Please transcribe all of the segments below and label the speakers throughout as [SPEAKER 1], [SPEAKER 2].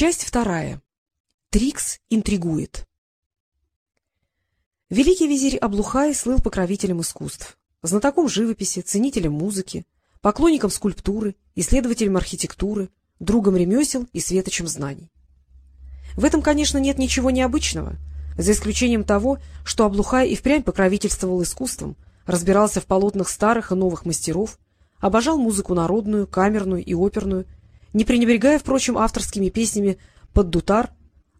[SPEAKER 1] Часть вторая. Трикс интригует. Великий визирь Аблухай слыл покровителем искусств, знатоком живописи, ценителем музыки, поклонником скульптуры, исследователем архитектуры, другом ремесел и светочем знаний. В этом, конечно, нет ничего необычного, за исключением того, что Аблухай и впрямь покровительствовал искусством, разбирался в полотнах старых и новых мастеров, обожал музыку народную, камерную и оперную, не пренебрегая, впрочем, авторскими песнями под дутар,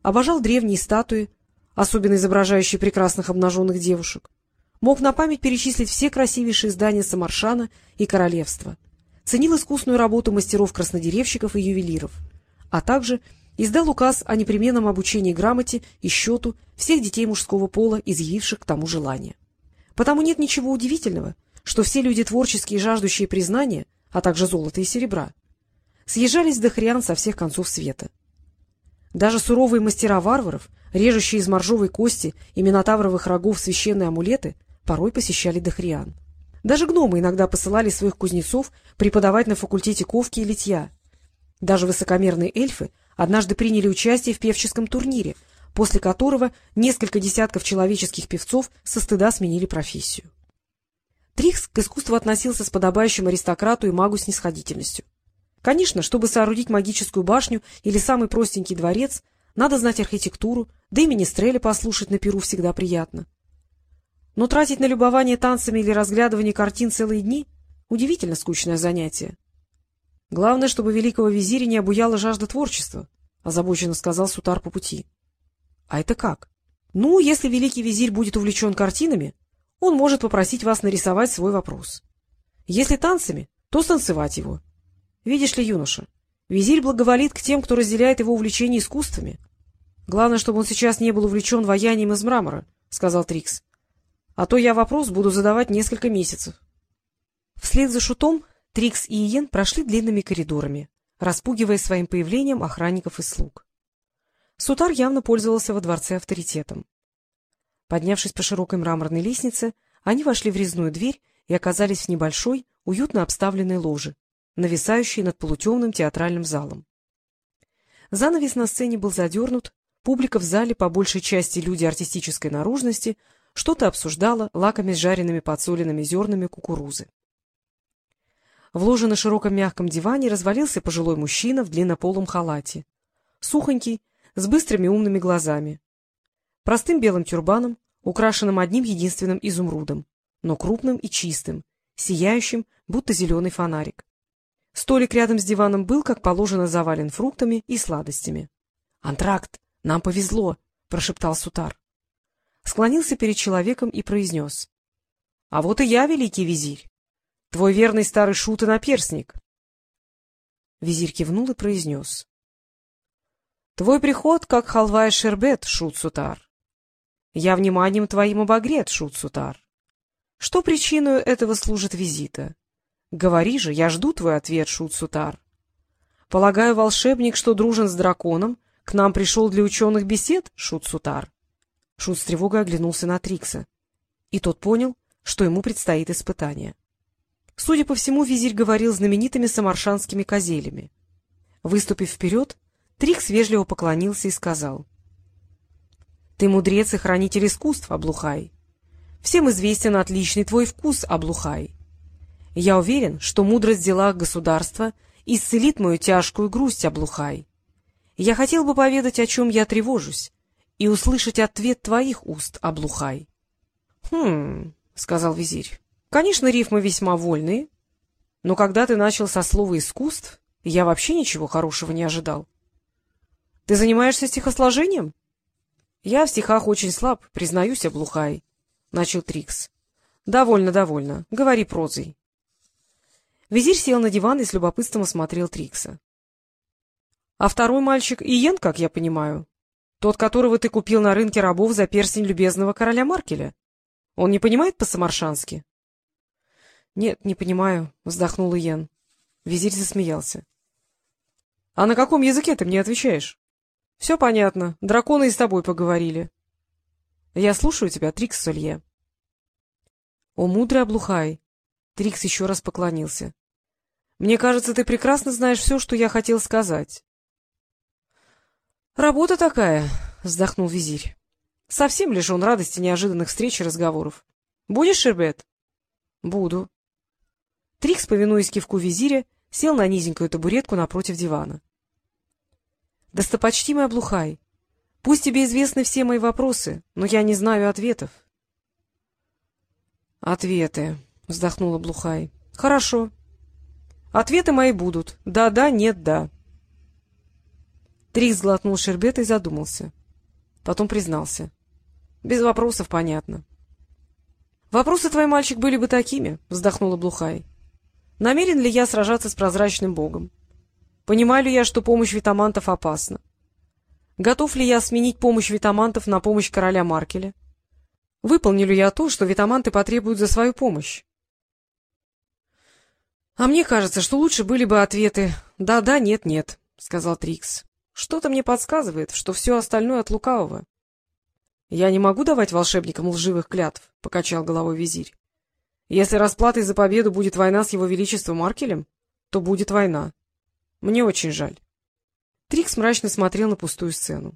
[SPEAKER 1] обожал древние статуи, особенно изображающие прекрасных обнаженных девушек, мог на память перечислить все красивейшие здания Самаршана и королевства, ценил искусную работу мастеров-краснодеревщиков и ювелиров, а также издал указ о непременном обучении грамоте и счету всех детей мужского пола, изъявивших к тому желание. Потому нет ничего удивительного, что все люди творческие жаждущие признания, а также золота и серебра, съезжались в Дахриан со всех концов света. Даже суровые мастера варваров, режущие из моржовой кости и минотавровых рогов священные амулеты, порой посещали Дахриан. Даже гномы иногда посылали своих кузнецов преподавать на факультете ковки и литья. Даже высокомерные эльфы однажды приняли участие в певческом турнире, после которого несколько десятков человеческих певцов со стыда сменили профессию. Трикс к искусству относился с подобающим аристократу и магу снисходительностью. Конечно, чтобы соорудить магическую башню или самый простенький дворец, надо знать архитектуру, да и министреля послушать на перу всегда приятно. Но тратить на любование танцами или разглядывание картин целые дни — удивительно скучное занятие. Главное, чтобы великого визиря не обуяла жажда творчества, — озабоченно сказал Сутар по пути. — А это как? — Ну, если великий визирь будет увлечен картинами, он может попросить вас нарисовать свой вопрос. Если танцами, то станцевать его. Видишь ли, юноша, визирь благоволит к тем, кто разделяет его увлечение искусствами. Главное, чтобы он сейчас не был увлечен ваянием из мрамора, — сказал Трикс. — А то я вопрос буду задавать несколько месяцев. Вслед за шутом Трикс и Иен прошли длинными коридорами, распугивая своим появлением охранников и слуг. Сутар явно пользовался во дворце авторитетом. Поднявшись по широкой мраморной лестнице, они вошли в резную дверь и оказались в небольшой, уютно обставленной ложе, нависающий над полутемным театральным залом. Занавес на сцене был задернут, публика в зале, по большей части люди артистической наружности, что-то обсуждала, лаками с жареными подсоленными зернами кукурузы. В ложе на широком мягком диване развалился пожилой мужчина в длиннополом халате, сухонький, с быстрыми умными глазами, простым белым тюрбаном, украшенным одним единственным изумрудом, но крупным и чистым, сияющим, будто зеленый фонарик. Столик рядом с диваном был, как положено, завален фруктами и сладостями. — Антракт, нам повезло, — прошептал Сутар. Склонился перед человеком и произнес. — А вот и я, великий визирь. Твой верный старый шут и наперсник. Визирь кивнул и произнес. — Твой приход, как халва и шербет, шут Сутар. Я вниманием твоим обогрет, шут Сутар. Что причиной этого служит визита? — Говори же, я жду твой ответ, Шут-Сутар. Полагаю, волшебник, что дружен с драконом, к нам пришел для ученых бесед, Шут-Сутар? Шут с тревогой оглянулся на Трикса. И тот понял, что ему предстоит испытание. Судя по всему, визирь говорил знаменитыми самаршанскими козелями. Выступив вперед, Трикс вежливо поклонился и сказал. — Ты мудрец и хранитель искусств, Облухай. Всем известен отличный твой вкус, Облухай. Я уверен, что мудрость в делах государства исцелит мою тяжкую грусть, Облухай. Я хотел бы поведать, о чем я тревожусь, и услышать ответ твоих уст, Облухай. — Хм, — сказал визирь, — конечно, рифмы весьма вольные, но когда ты начал со слова «искусств», я вообще ничего хорошего не ожидал. — Ты занимаешься стихосложением? — Я в стихах очень слаб, признаюсь, Облухай, — начал Трикс. — Довольно, довольно. Говори прозой. Визирь сел на диван и с любопытством осмотрел Трикса. — А второй мальчик Иен, как я понимаю? Тот, которого ты купил на рынке рабов за перстень любезного короля Маркеля? Он не понимает по-самаршански? — Нет, не понимаю, — вздохнул Иен. Визирь засмеялся. — А на каком языке ты мне отвечаешь? — Все понятно. Драконы и с тобой поговорили. — Я слушаю тебя, Трикс Солье. — О, мудрый облухай! Трикс еще раз поклонился. Мне кажется, ты прекрасно знаешь все, что я хотел сказать. — Работа такая, — вздохнул визирь. — Совсем лишен радости неожиданных встреч и разговоров. Будешь шербет? — Буду. Трикс, повинуясь кивку визиря, сел на низенькую табуретку напротив дивана. — Достопочтимый Облухай, пусть тебе известны все мои вопросы, но я не знаю ответов. — Ответы, — вздохнул Облухай. — Хорошо. Ответы мои будут. Да-да, нет-да. Трикс глотнул шербета и задумался. Потом признался. — Без вопросов понятно. — Вопросы твои, мальчик, были бы такими, — вздохнула Блухай. — Намерен ли я сражаться с прозрачным богом? Понимаю ли я, что помощь витамантов опасна? Готов ли я сменить помощь витамантов на помощь короля Маркеля? Выполню ли я то, что витаманты потребуют за свою помощь? — А мне кажется, что лучше были бы ответы «да-да, нет-нет», — сказал Трикс. — Что-то мне подсказывает, что все остальное от лукавого. — Я не могу давать волшебникам лживых клятв, — покачал головой визирь. — Если расплатой за победу будет война с его величеством Маркелем, то будет война. Мне очень жаль. Трикс мрачно смотрел на пустую сцену.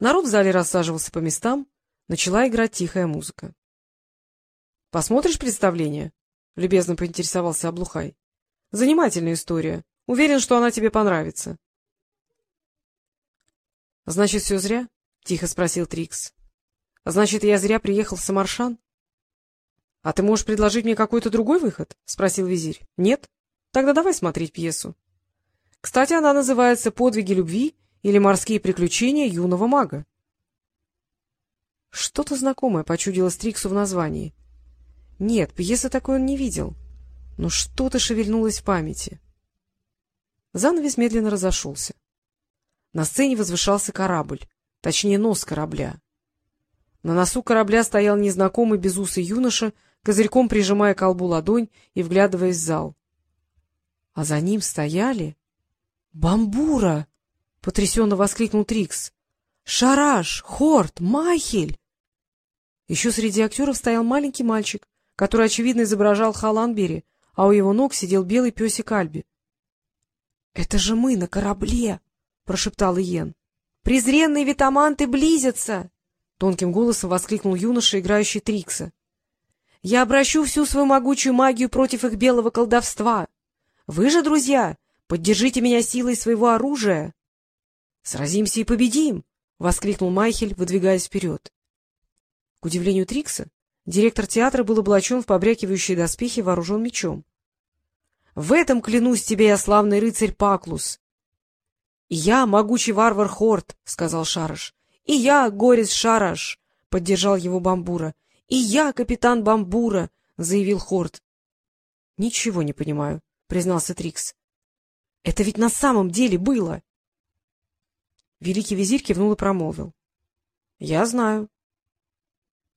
[SPEAKER 1] Народ в зале рассаживался по местам, Начала играть тихая музыка. — Посмотришь представление? — любезно поинтересовался Облухай. — Занимательная история. Уверен, что она тебе понравится. — Значит, все зря? — тихо спросил Трикс. — Значит, я зря приехал в Самаршан? — А ты можешь предложить мне какой-то другой выход? — спросил визирь. — Нет? Тогда давай смотреть пьесу. Кстати, она называется «Подвиги любви» или «Морские приключения юного мага». Что-то знакомое почудилось Триксу в названии. Нет, пьесы такой он не видел, но что-то шевельнулось в памяти. Занавес медленно разошелся. На сцене возвышался корабль, точнее нос корабля. На носу корабля стоял незнакомый безусый юноша, козырьком прижимая колбу ладонь и вглядываясь в зал. А за ним стояли... — Бамбура! — потрясенно воскликнул Трикс. — Шараш, Хорт, Майхель! Еще среди актеров стоял маленький мальчик, который, очевидно, изображал Халанбери, а у его ног сидел белый песик Альби. — Это же мы на корабле! — прошептал Иен. — Презренные витаманты близятся! — тонким голосом воскликнул юноша, играющий Трикса. — Я обращу всю свою могучую магию против их белого колдовства. Вы же, друзья, поддержите меня силой своего оружия. — Сразимся и победим! — воскликнул Майхель, выдвигаясь вперед. К удивлению Трикса, директор театра был облачен в побрякивающие доспехи и вооружен мечом. — В этом клянусь тебе, я славный рыцарь Паклус! — И я, могучий варвар Хорт, — сказал Шараш. — И я, горец Шараш, — поддержал его Бамбура. — И я, капитан Бамбура, — заявил Хорт. — Ничего не понимаю, — признался Трикс. — Это ведь на самом деле было! Великий визирь кивнул и промолвил. — Я знаю. —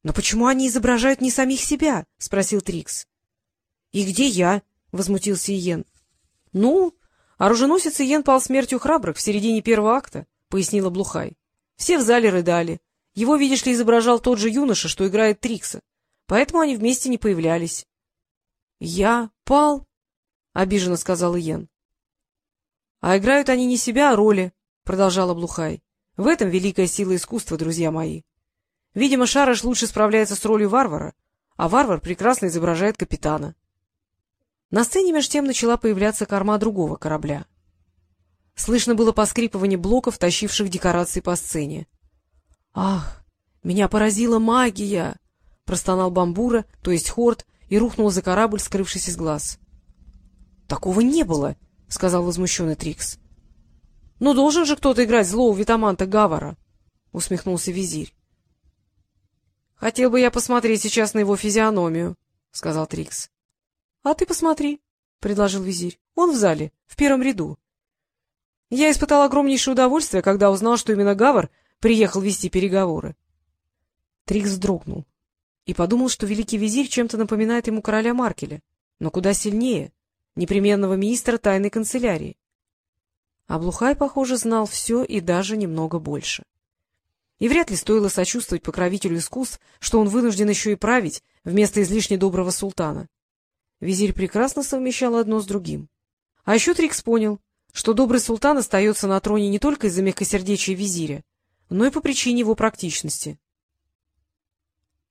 [SPEAKER 1] Но почему они изображают не самих себя? — спросил Трикс. — И где я? — возмутился Иен. — Ну, оруженосец Иен пал смертью храбрых в середине первого акта, — пояснила Блухай. Все в зале рыдали. Его, видишь ли, изображал тот же юноша, что играет Трикса. Поэтому они вместе не появлялись. — Я пал? — обиженно сказал Иен. — А играют они не себя, а роли, — продолжала Блухай. — В этом великая сила искусства, друзья мои. Видимо, Шараш лучше справляется с ролью варвара, а варвар прекрасно изображает капитана. На сцене меж тем начала появляться корма другого корабля. Слышно было поскрипывание блоков, тащивших декорации по сцене. — Ах, меня поразила магия! — простонал Бамбура, то есть Хорт, и рухнул за корабль, скрывшись из глаз. — Такого не было! — сказал возмущенный Трикс. — Ну, должен же кто-то играть злого витаманта Гавара! — усмехнулся визирь. — Хотел бы я посмотреть сейчас на его физиономию, — сказал Трикс. — А ты посмотри, — предложил визирь. — Он в зале, в первом ряду. Я испытал огромнейшее удовольствие, когда узнал, что именно Гавар приехал вести переговоры. Трикс вздрогнул и подумал, что великий визирь чем-то напоминает ему короля Маркеля, но куда сильнее, непременного министра тайной канцелярии. А Блухай, похоже, знал все и даже немного больше. И вряд ли стоило сочувствовать покровителю искусств, что он вынужден еще и править вместо излишне доброго султана. Визирь прекрасно совмещал одно с другим. А еще Трикс понял, что добрый султан остается на троне не только из-за мягкосердечия визиря, но и по причине его практичности.